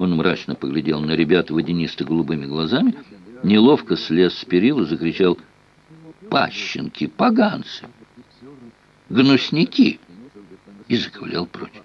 Он мрачно поглядел на ребят водянисто-голубыми глазами, неловко слез с перил и закричал «Пащенки, поганцы! Гнусники!» и заковылял прочь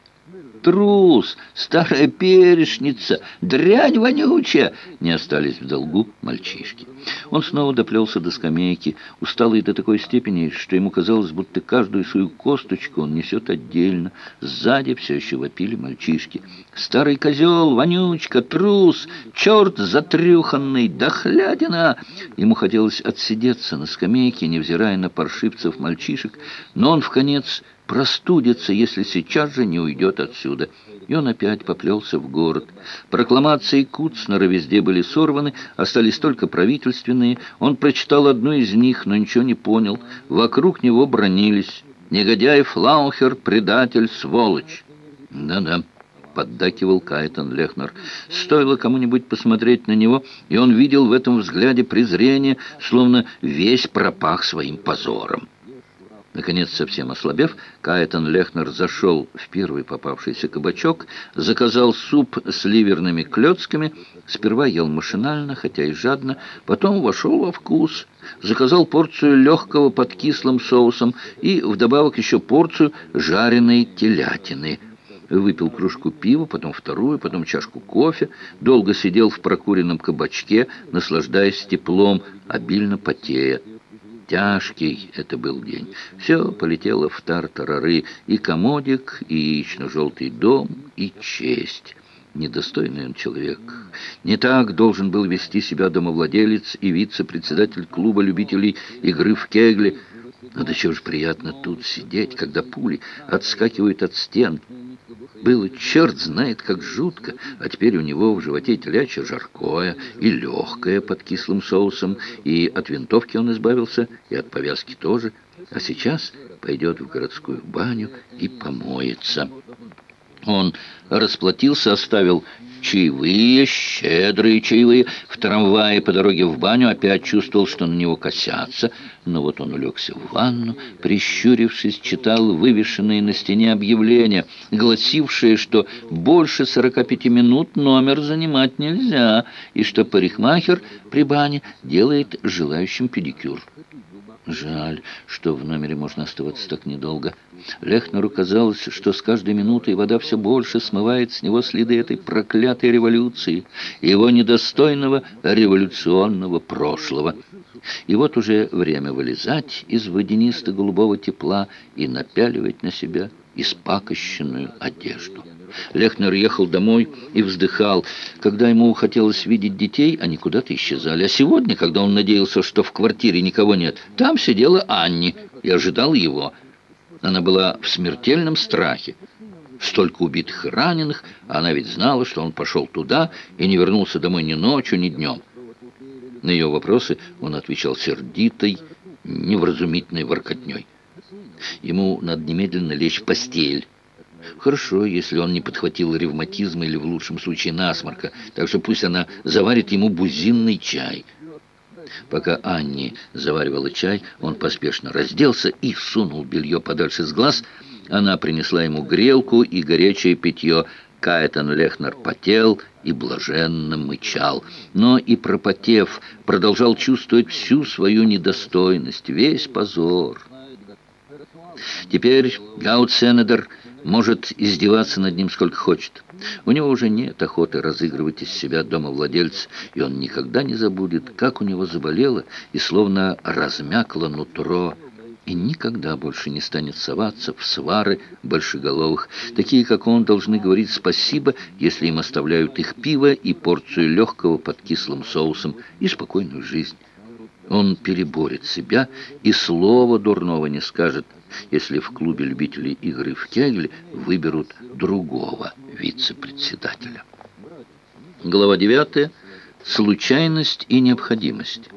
трус, старая перешница, дрянь вонючая!» Не остались в долгу мальчишки. Он снова доплелся до скамейки, усталый до такой степени, что ему казалось, будто каждую свою косточку он несет отдельно. Сзади все еще вопили мальчишки. «Старый козел, вонючка, трус, черт затрюханный, дохлядина!» Ему хотелось отсидеться на скамейке, невзирая на паршивцев мальчишек, но он в конец простудится, если сейчас же не уйдет отсюда. И он опять поплелся в город. Прокламации Куцнера везде были сорваны, остались только правительственные. Он прочитал одну из них, но ничего не понял. Вокруг него бронились. «Негодяй Флаухер, предатель, сволочь!» «Да-да» поддакивал Кайтон Лехнер. Стоило кому-нибудь посмотреть на него, и он видел в этом взгляде презрение, словно весь пропах своим позором. Наконец, совсем ослабев, Кайтон Лехнер зашел в первый попавшийся кабачок, заказал суп с ливерными клетками, сперва ел машинально, хотя и жадно, потом вошел во вкус, заказал порцию легкого под кислым соусом и вдобавок еще порцию жареной телятины. Выпил кружку пива, потом вторую, потом чашку кофе, долго сидел в прокуренном кабачке, наслаждаясь теплом, обильно потея. Тяжкий это был день. Все полетело в тартарары, и комодик, и яично-желтый дом, и честь. Недостойный он человек. Не так должен был вести себя домовладелец и вице-председатель клуба любителей игры в кегли. Но да чего ж приятно тут сидеть, когда пули отскакивают от стен, было черт знает как жутко, а теперь у него в животе телячье жаркое и легкое под кислым соусом, и от винтовки он избавился, и от повязки тоже, а сейчас пойдет в городскую баню и помоется. Он расплатился, оставил чаевые, щедрые чаевые. В трамвае по дороге в баню опять чувствовал, что на него косятся. Но вот он улегся в ванну, прищурившись, читал вывешенные на стене объявления, гласившие, что больше 45 минут номер занимать нельзя, и что парикмахер при бане делает желающим педикюр. Жаль, что в номере можно оставаться так недолго. Лехнеру казалось, что с каждой минутой вода все больше смывает с него следы этой проклятой революции, его недостойного революционного прошлого. И вот уже время вылезать из водянисто-голубого тепла и напяливать на себя испакощенную одежду. Лехнер ехал домой и вздыхал. Когда ему хотелось видеть детей, они куда-то исчезали. А сегодня, когда он надеялся, что в квартире никого нет, там сидела Анни и ожидал его. Она была в смертельном страхе. Столько убитых и раненых, а она ведь знала, что он пошел туда и не вернулся домой ни ночью, ни днем. На ее вопросы он отвечал сердитой, невразумительной воркотней. Ему надо немедленно лечь в постель. Хорошо, если он не подхватил ревматизм или в лучшем случае насморка, так что пусть она заварит ему бузинный чай. Пока Анни заваривала чай, он поспешно разделся и сунул белье подальше с глаз. Она принесла ему грелку и горячее питье. Кайтон Лехнер потел и блаженно мычал, но и пропотев, продолжал чувствовать всю свою недостойность, весь позор. Теперь Гаут-Сенедер может издеваться над ним сколько хочет. У него уже нет охоты разыгрывать из себя домовладельца, и он никогда не забудет, как у него заболело и словно размякло нутро, и никогда больше не станет соваться в свары большеголовых. Такие, как он, должны говорить спасибо, если им оставляют их пиво и порцию легкого под кислым соусом и спокойную жизнь. Он переборет себя и слова дурного не скажет, если в клубе любителей игры в кегли выберут другого вице-председателя. Глава 9. Случайность и необходимость.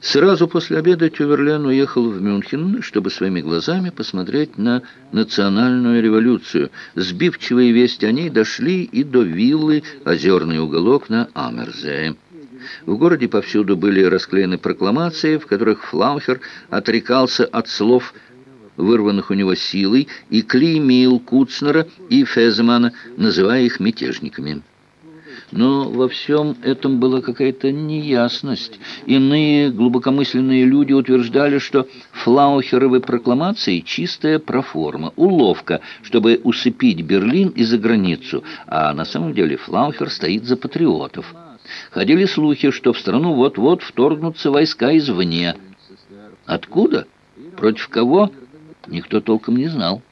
Сразу после обеда Тюверлен уехал в Мюнхен, чтобы своими глазами посмотреть на национальную революцию. Сбивчивые вести о ней дошли и до виллы «Озерный уголок» на Амерзее. В городе повсюду были расклеены прокламации, в которых Флаухер отрекался от слов вырванных у него силой, и клеймил Куцнера и Феземана, называя их мятежниками. Но во всем этом была какая-то неясность. Иные глубокомысленные люди утверждали, что флаухеровы прокламации – чистая проформа, уловка, чтобы усыпить Берлин и за границу, а на самом деле Флаухер стоит за патриотов. Ходили слухи, что в страну вот-вот вторгнутся войска извне. Откуда? Против кого? Никто толком не знал.